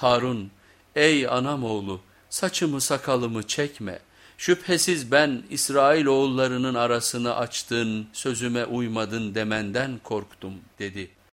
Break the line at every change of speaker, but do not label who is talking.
Harun ey anam oğlu saçımı sakalımı çekme. Şüphesiz ben İsrail oğullarının arasını açtın, sözüme uymadın demenden korktum dedi.''